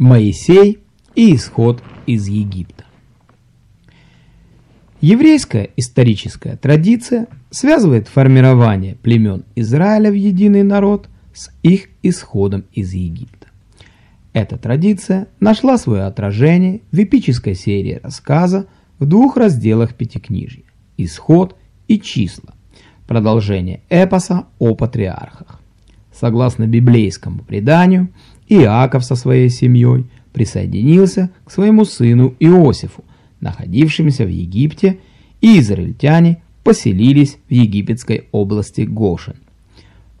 Моисей и исход из Египта. Еврейская историческая традиция связывает формирование племен Израиля в единый народ с их исходом из Египта. Эта традиция нашла свое отражение в эпической серии рассказа в двух разделах Пятикнижья «Исход» и «Числа», продолжение эпоса о патриархах. Согласно библейскому преданию, Иаков со своей семьей присоединился к своему сыну Иосифу, находившемуся в Египте, и израильтяне поселились в египетской области Гошин.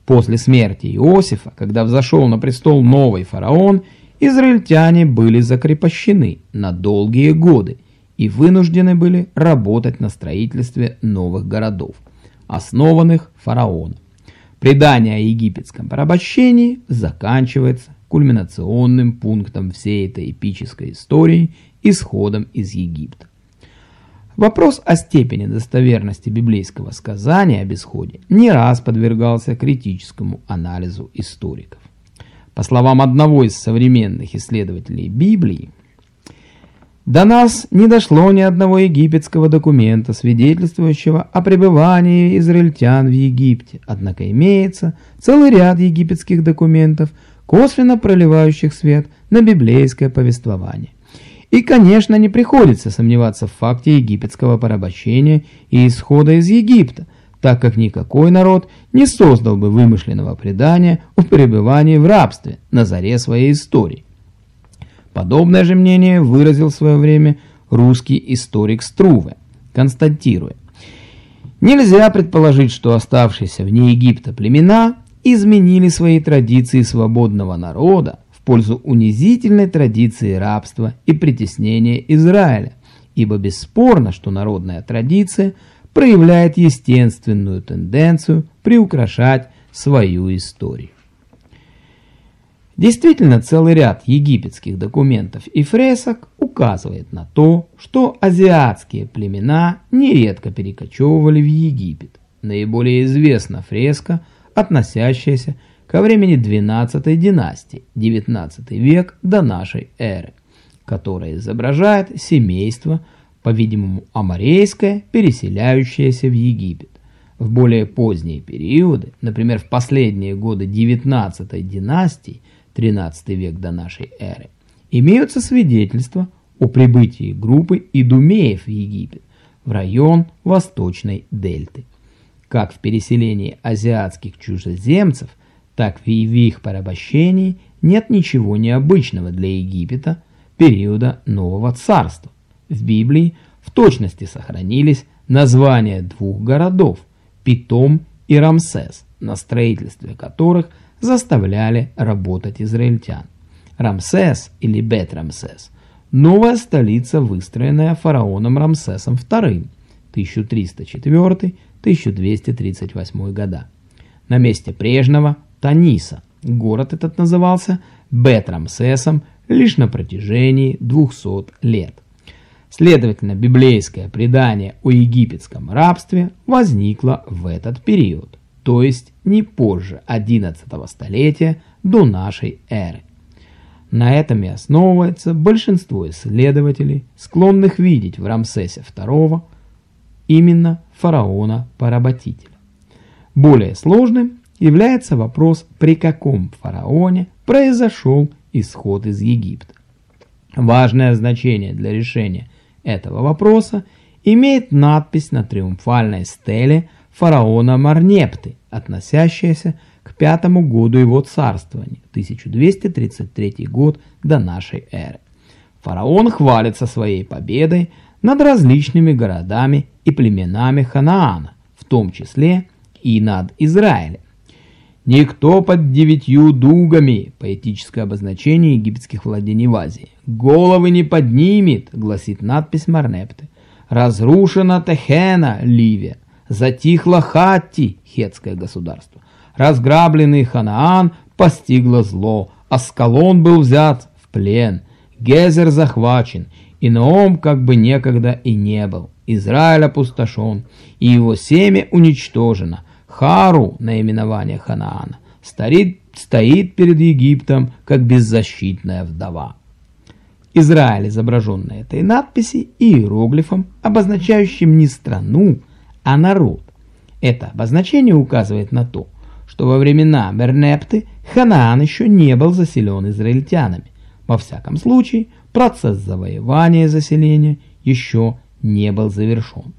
После смерти Иосифа, когда взошел на престол новый фараон, израильтяне были закрепощены на долгие годы и вынуждены были работать на строительстве новых городов, основанных фараоном. Предание о египетском порабощении заканчивается кульминационным пунктом всей этой эпической истории исходом из Египта. Вопрос о степени достоверности библейского сказания об исходе не раз подвергался критическому анализу историков. По словам одного из современных исследователей Библии, до нас не дошло ни одного египетского документа, свидетельствующего о пребывании израильтян в Египте, однако имеется целый ряд египетских документов – косвенно проливающих свет на библейское повествование. И, конечно, не приходится сомневаться в факте египетского порабощения и исхода из Египта, так как никакой народ не создал бы вымышленного предания о пребывании в рабстве на заре своей истории. Подобное же мнение выразил в свое время русский историк Струве, констатируя, Нельзя предположить, что оставшиеся вне Египта племена изменили свои традиции свободного народа в пользу унизительной традиции рабства и притеснения Израиля, ибо бесспорно, что народная традиция проявляет естественную тенденцию приукрашать свою историю. Действительно, целый ряд египетских документов и фресок указывает на то, что азиатские племена нередко перекочевывали в Египет. Наиболее известна фреска – относящаяся ко времени 12 династии, 19 век до нашей эры, которая изображает семейство, по-видимому, аморейское, переселяющееся в Египет. В более поздние периоды, например, в последние годы 19 династии, 13 век до нашей эры, имеются свидетельства о прибытии группы идумеев в Египет в район Восточной Дельты. Как в переселении азиатских чужеземцев, так и в их порабощении нет ничего необычного для Египета периода Нового Царства. В Библии в точности сохранились названия двух городов – Питом и Рамсес, на строительстве которых заставляли работать израильтян. Рамсес или Бет-Рамсес – новая столица, выстроенная фараоном Рамсесом II, 1304 1238 года. На месте прежнего Таниса. Город этот назывался Бетрамсесом лишь на протяжении 200 лет. Следовательно, библейское предание о египетском рабстве возникло в этот период, то есть не позже 11 столетия до нашей эры. На этом и основывается большинство исследователей, склонных видеть в Рамсесе II именно фараона-поработителя. Более сложным является вопрос, при каком фараоне произошел исход из Египта. Важное значение для решения этого вопроса имеет надпись на триумфальной стеле фараона Марнепты, относящаяся к пятому году его царствования, 1233 год до нашей эры. Фараон хвалится своей победой над различными городами и племенами Ханаана, в том числе и над Израилем. Никто под девятью дугами, поэтическое обозначение египетских владений в Азии, головы не поднимет, гласит надпись Марнепты. Разрушена Техена, Ливия, затихла Хатти, хетское государство. Разграбленный Ханаан постигло зло, Аскалон был взят в плен, Гезер захвачен, и Наом как бы некогда и не был. Израиль опустошен, и его семя уничтожено. Хару, наименование Ханаана, стоит, стоит перед Египтом, как беззащитная вдова. Израиль изображен на этой надписи иероглифом, обозначающим не страну, а народ. Это обозначение указывает на то, что во времена Мернепты Ханаан еще не был заселен израильтянами. Во всяком случае, процесс завоевания заселения еще не был завершен.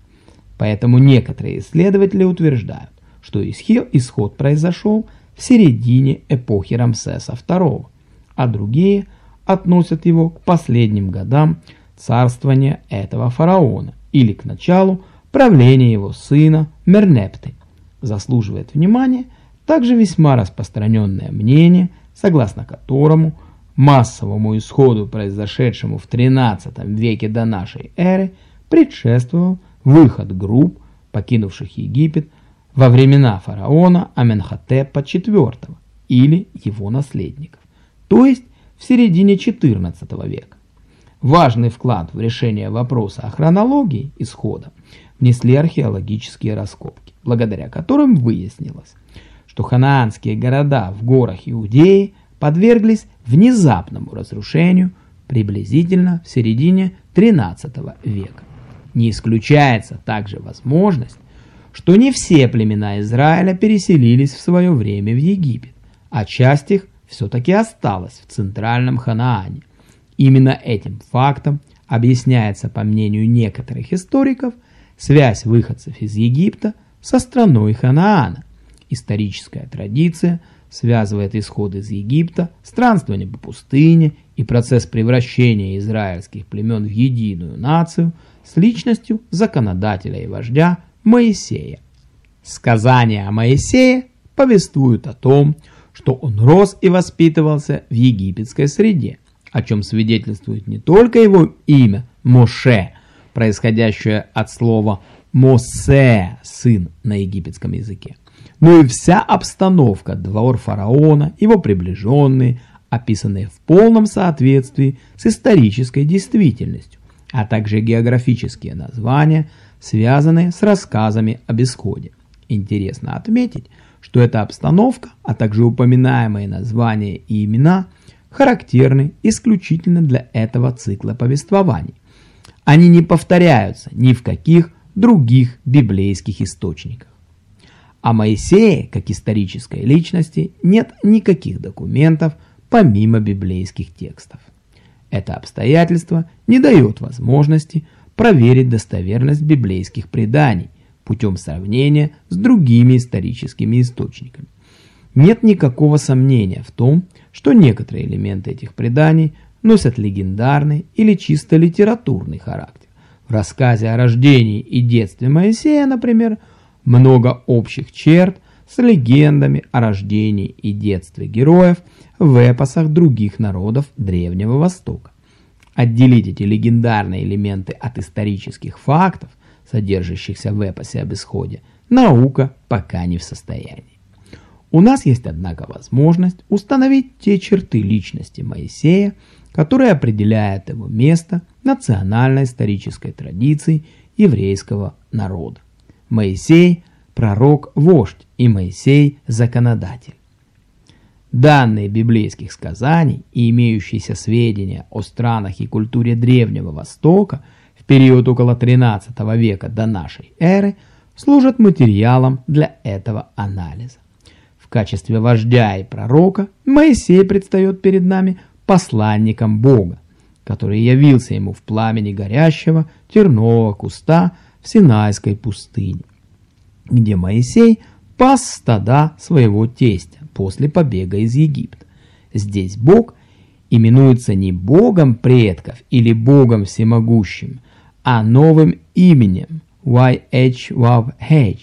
Поэтому некоторые исследователи утверждают, что исход произошел в середине эпохи Рамсеса II, а другие относят его к последним годам царствования этого фараона или к началу правления его сына Мернепты. Заслуживает внимания также весьма распространенное мнение, согласно которому массовому исходу, произошедшему в XIII веке до нашей эры, предшествовал выход групп, покинувших Египет во времена фараона Аменхотепа IV или его наследников, то есть в середине XIV века. Важный вклад в решение вопроса о хронологии исхода внесли археологические раскопки, благодаря которым выяснилось, что ханаанские города в горах Иудеи подверглись внезапному разрушению приблизительно в середине XIII века. Не исключается также возможность, что не все племена Израиля переселились в свое время в Египет, а часть их все-таки осталась в центральном Ханаане. Именно этим фактом объясняется, по мнению некоторых историков, связь выходцев из Египта со страной Ханаана. Историческая традиция связывает исход из Египта, странствование по пустыне и процесс превращения израильских племен в единую нацию – с личностью законодателя и вождя Моисея. Сказания о Моисее повествуют о том, что он рос и воспитывался в египетской среде, о чем свидетельствует не только его имя Моше, происходящее от слова «Мосе» – сын на египетском языке, но и вся обстановка, двор фараона, его приближенные, описанные в полном соответствии с исторической действительностью, а также географические названия, связанные с рассказами об исходе. Интересно отметить, что эта обстановка, а также упоминаемые названия и имена характерны исключительно для этого цикла повествований. Они не повторяются ни в каких других библейских источниках. О Моисее, как исторической личности, нет никаких документов помимо библейских текстов. Это обстоятельство не дает возможности проверить достоверность библейских преданий путем сравнения с другими историческими источниками. Нет никакого сомнения в том, что некоторые элементы этих преданий носят легендарный или чисто литературный характер. В рассказе о рождении и детстве Моисея, например, много общих черт с легендами о рождении и детстве героев в эпосах других народов Древнего Востока. Отделить эти легендарные элементы от исторических фактов, содержащихся в эпосе об исходе, наука пока не в состоянии. У нас есть, однако, возможность установить те черты личности Моисея, которые определяют его место национально-исторической традиции еврейского народа. Моисей пророк-вождь и Моисей – законодатель. Данные библейских сказаний и имеющиеся сведения о странах и культуре Древнего Востока в период около 13 века до нашей эры служат материалом для этого анализа. В качестве вождя и пророка Моисей предстает перед нами посланником Бога, который явился ему в пламени горящего тернового куста в Синайской пустыне где Моисей пас стада своего тестя после побега из Египта. Здесь Бог именуется не Богом предков или Богом всемогущим, а новым именем YHWH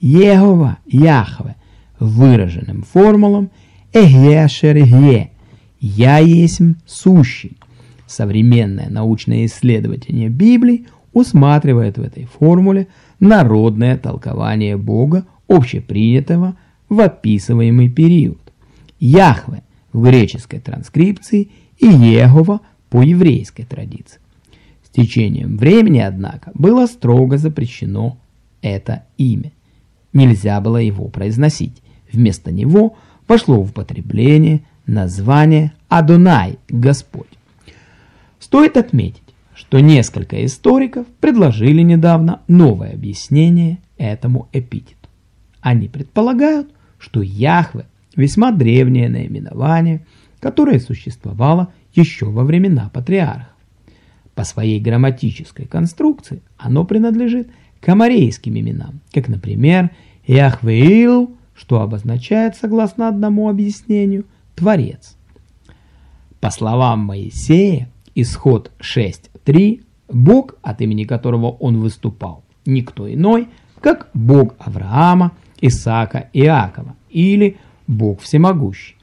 Егова Яхве, выраженным формулом Эгешер Я есть сущий. Современное научное исследование Библии усматривает в этой формуле народное толкование Бога, общепринятого в описываемый период. Яхве в греческой транскрипции и Егова по еврейской традиции. С течением времени, однако, было строго запрещено это имя. Нельзя было его произносить. Вместо него пошло в употребление название Адонай – Господь. Стоит отметить, что несколько историков предложили недавно новое объяснение этому эпитету. Они предполагают, что Яхве – весьма древнее наименование, которое существовало еще во времена патриархов. По своей грамматической конструкции оно принадлежит к аморейским именам, как, например, Яхвеил, что обозначает, согласно одному объяснению, Творец. По словам Моисея, исход 6.3, Бог, от имени которого он выступал, никто иной, как Бог Авраама, Исаака и Иакова, или Бог Всемогущий.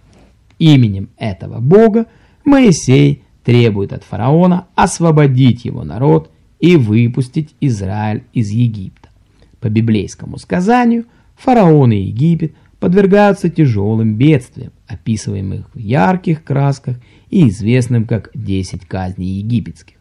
Именем этого Бога Моисей требует от фараона освободить его народ и выпустить Израиль из Египта. По библейскому сказанию, фараон и Египет подвергаются тяжелым бедствиям, описываемых в ярких красках и известным как «Десять казней египетских».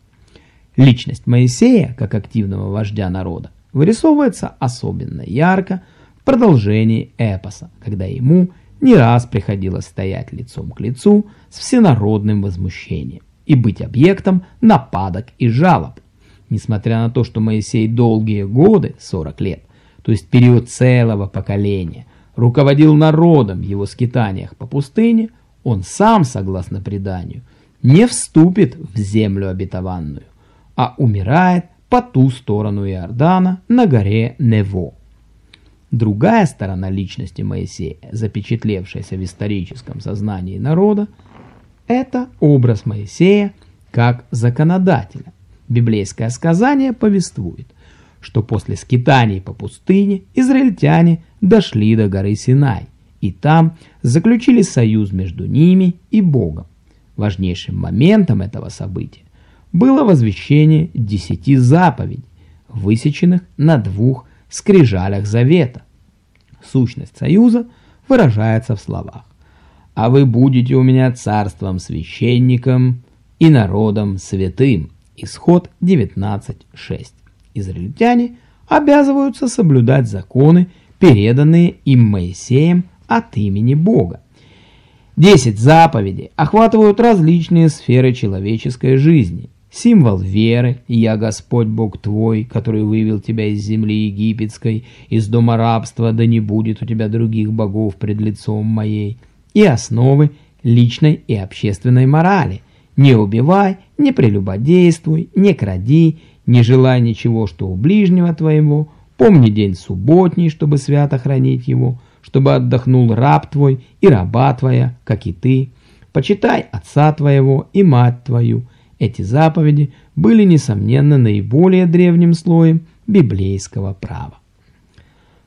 Личность Моисея, как активного вождя народа, вырисовывается особенно ярко в продолжении эпоса, когда ему не раз приходилось стоять лицом к лицу с всенародным возмущением и быть объектом нападок и жалоб. Несмотря на то, что Моисей долгие годы, 40 лет, то есть период целого поколения, руководил народом в его скитаниях по пустыне, он сам, согласно преданию, не вступит в землю обетованную, а умирает по ту сторону Иордана на горе Нево. Другая сторона личности Моисея, запечатлевшаяся в историческом сознании народа, это образ Моисея как законодателя. Библейское сказание повествует, что после скитаний по пустыне израильтяне дошли до горы Синай, и там заключили союз между ними и Богом. Важнейшим моментом этого события было возвещение десяти заповедей, высеченных на двух скрижалях завета. Сущность союза выражается в словах «А вы будете у меня царством священником и народом святым» Исход 19.6. Израильтяне обязываются соблюдать законы, переданные им Моисеем от имени Бога. Десять заповедей охватывают различные сферы человеческой жизни. Символ веры «Я Господь Бог твой, который вывел тебя из земли египетской, из дома рабства, да не будет у тебя других богов пред лицом моей» и основы личной и общественной морали. Не убивай, не прелюбодействуй, не кради, не желай ничего, что у ближнего твоего, помни день субботний, чтобы свято хранить его, чтобы отдохнул раб твой и раба твоя, как и ты. Почитай отца твоего и мать твою. Эти заповеди были, несомненно, наиболее древним слоем библейского права.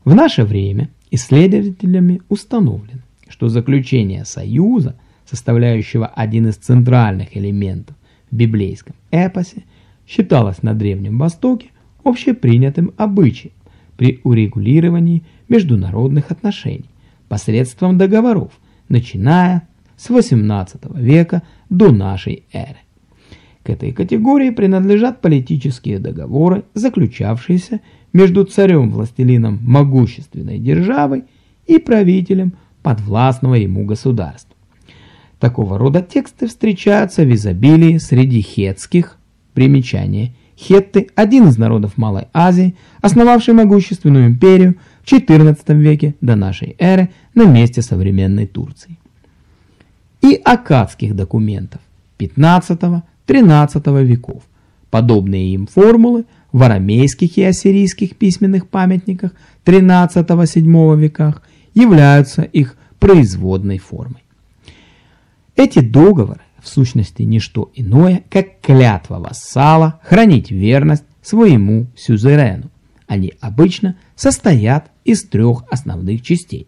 В наше время исследователями установлено, что заключение союза, составляющего один из центральных элементов в библейском эпосе, считалось на Древнем Востоке общепринятым обычаем при урегулировании международных отношений посредством договоров, начиная с 18 века до нашей эры. К этой категории принадлежат политические договоры, заключавшиеся между царем-властелином могущественной державы и правителем подвластного ему государства. Такого рода тексты встречаются в изобилии среди хетских, примечания, хетты – один из народов Малой Азии, основавший могущественную империю в XIV веке до нашей эры на месте современной Турции. И акадских документов 15-13 веков. Подобные им формулы в арамейских и ассирийских письменных памятниках 13-7 веках являются их производной формой. Эти договоры в сущности не что иное, как клятва вассала хранить верность своему сюзерену. Они обычно состоят из трех основных частей.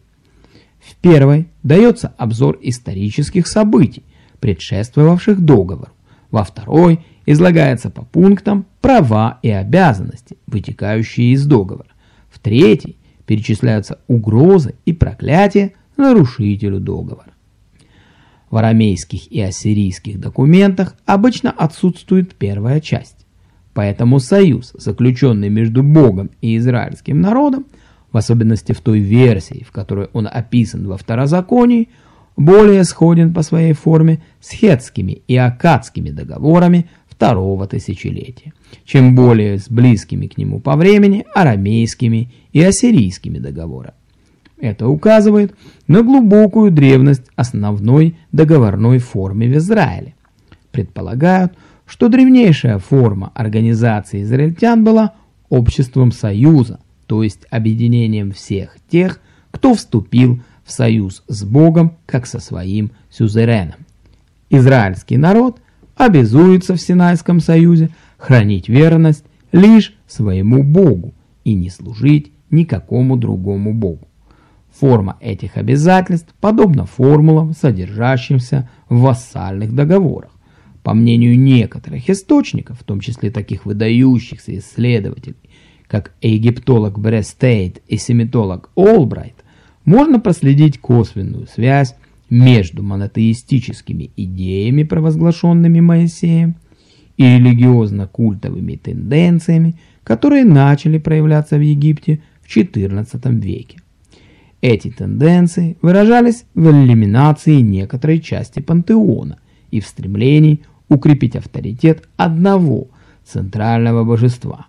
В первой дается обзор исторических событий, предшествовавших договору. Во второй излагается по пунктам права и обязанности, вытекающие из договора. В третьей перечисляются угрозы и проклятия нарушителю договора. В арамейских и ассирийских документах обычно отсутствует первая часть. Поэтому союз, заключенный между Богом и израильским народом, в особенности в той версии, в которой он описан во второзаконии, более сходен по своей форме с хетскими и акадскими договорами второго тысячелетия, чем более с близкими к нему по времени арамейскими и ассирийскими договорами. Это указывает на глубокую древность основной договорной формы в Израиле. Предполагают, что древнейшая форма организации израильтян была обществом союза, то есть объединением всех тех, кто вступил в союз с Богом как со своим сюзереном. Израильский народ обязуется в Синайском союзе хранить верность лишь своему Богу и не служить никакому другому Богу. Форма этих обязательств подобна формулам, содержащимся в вассальных договорах. По мнению некоторых источников, в том числе таких выдающихся исследователей, как египтолог Брестейт и семитолог Олбрайт, можно проследить косвенную связь между монотеистическими идеями, провозглашенными Моисеем, и религиозно-культовыми тенденциями, которые начали проявляться в Египте в XIV веке. Эти тенденции выражались в элиминации некоторой части пантеона и в стремлении укрепить авторитет одного центрального божества.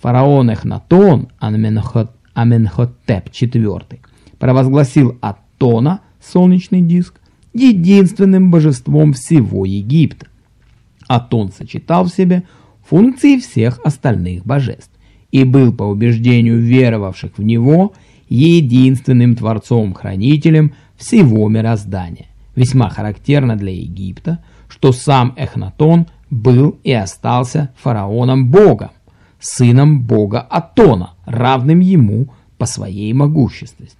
Фараон Эхнатон Аменхотеп IV провозгласил Аттона, солнечный диск, единственным божеством всего Египта. Атон сочетал в себе функции всех остальных божеств и был, по убеждению веровавших в него, творцом-хранителем всего мироздания. Весьма характерно для Египта, что сам Эхнатон был и остался фараоном бога, сыном бога Атона, равным ему по своей могущественности.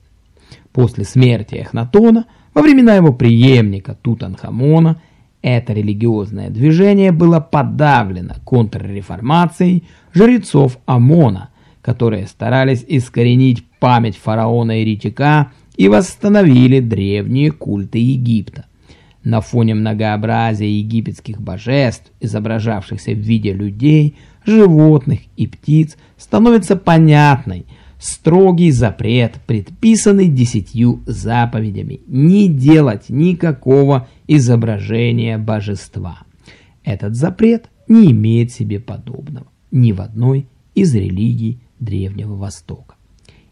После смерти Эхнатона, во времена его преемника Тутанхамона, это религиозное движение было подавлено контрреформацией жрецов Амона, которые старались искоренить память фараона Иритика и восстановили древние культы Египта. На фоне многообразия египетских божеств, изображавшихся в виде людей, животных и птиц, становится понятной строгий запрет, предписанный десятью заповедями, не делать никакого изображения божества. Этот запрет не имеет себе подобного ни в одной из религий Древнего Востока.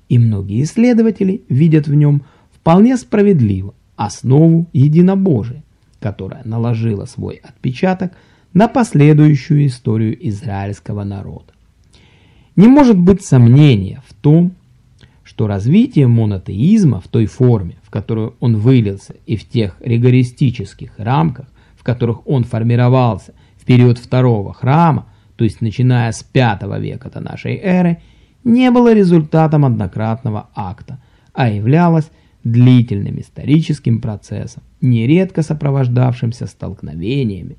И многие исследователи видят в нем вполне справедливо основу единобожия, которая наложила свой отпечаток на последующую историю израильского народа. Не может быть сомнения в том, что развитие монотеизма в той форме, в которую он вылился, и в тех ригористических рамках, в которых он формировался в период второго храма, то есть начиная с V века до нашей эры, не было результатом однократного акта, а являлось длительным историческим процессом, нередко сопровождавшимся столкновениями.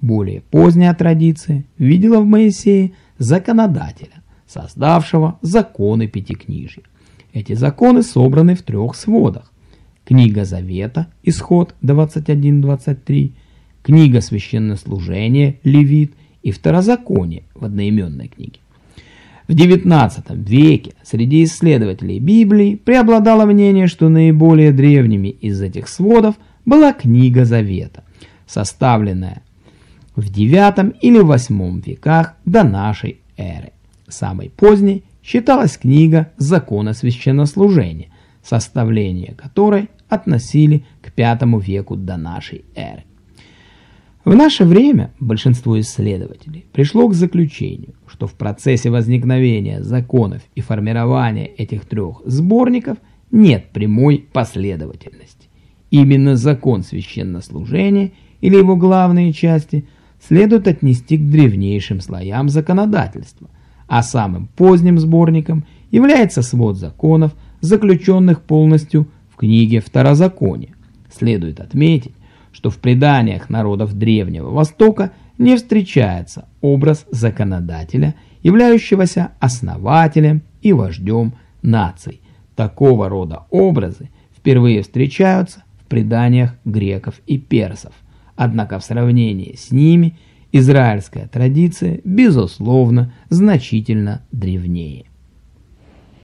Более поздняя традиция видела в Моисее законодателя, создавшего законы Пятикнижья. Эти законы собраны в трех сводах. Книга Завета, Исход 21-23, Книга Священнослужения, Левит и Второзаконие в одноименной книге. В XIX веке среди исследователей Библии преобладало мнение, что наиболее древними из этих сводов была книга Завета, составленная в IX или VIII веках до нашей эры. Самой поздней считалась книга Закона священнослужения, составление которой относили к V веку до нашей эры. В наше время большинство исследователей пришло к заключению, что в процессе возникновения законов и формирования этих трех сборников нет прямой последовательности. Именно закон священнослужения или его главные части следует отнести к древнейшим слоям законодательства, а самым поздним сборником является свод законов, заключенных полностью в книге Второзакония. Следует отметить, что в преданиях народов Древнего Востока не встречается образ законодателя, являющегося основателем и вождем наций. Такого рода образы впервые встречаются в преданиях греков и персов. Однако в сравнении с ними израильская традиция, безусловно, значительно древнее.